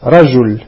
Ражуль